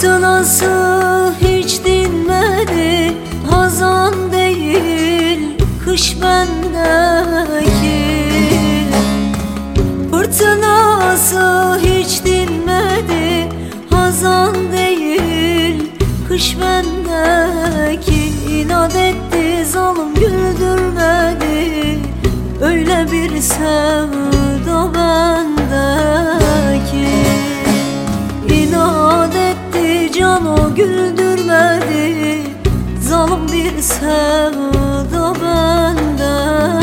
Fırtınası hiç dinmedi Hazan değil kış bendeki. Fırtınası hiç dinmedi Hazan değil kış bendeki. İnat etti zalim güldürmedi Öyle bir sevda sevda bendeki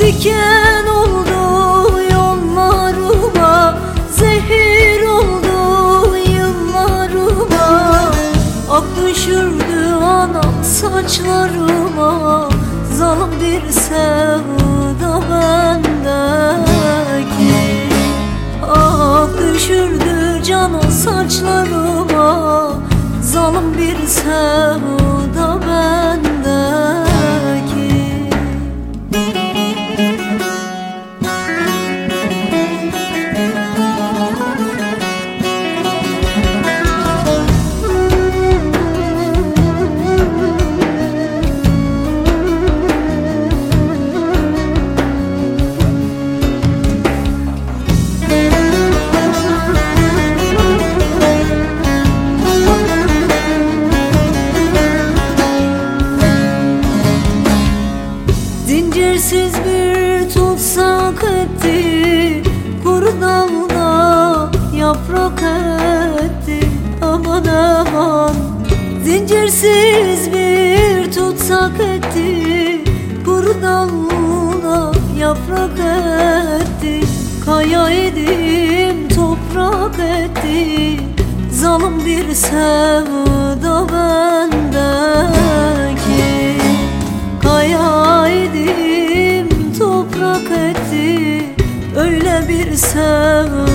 Diken oldu yollarıma Zehir oldu yıllarıma. Ak düşürdü anam saçlarıma Zalim bir sevda bendeki. Ah düşürdü canı saçlarıma Zalim bir sevda yaprak etti Aman aman. Zincirsiz bir tutsak etti. Kuru dalda yaprak etti. Kaya edim toprak etti. Zalim bir sevda bendeki. Kaya edim toprak etti. Öyle bir sevda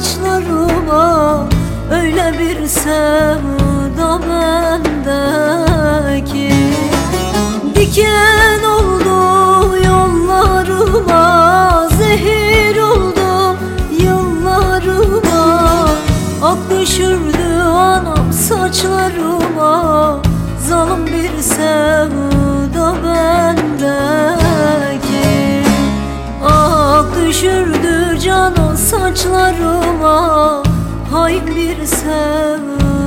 saçlarıma Öyle bir sevda bendeki. Diken oldu yollarıma Zehir oldu yıllarıma. Ak düşürdü anam saçlarıma Zalim bir sevda bendeki. Ah düşürdü canı saçlarıma Hain bir sevda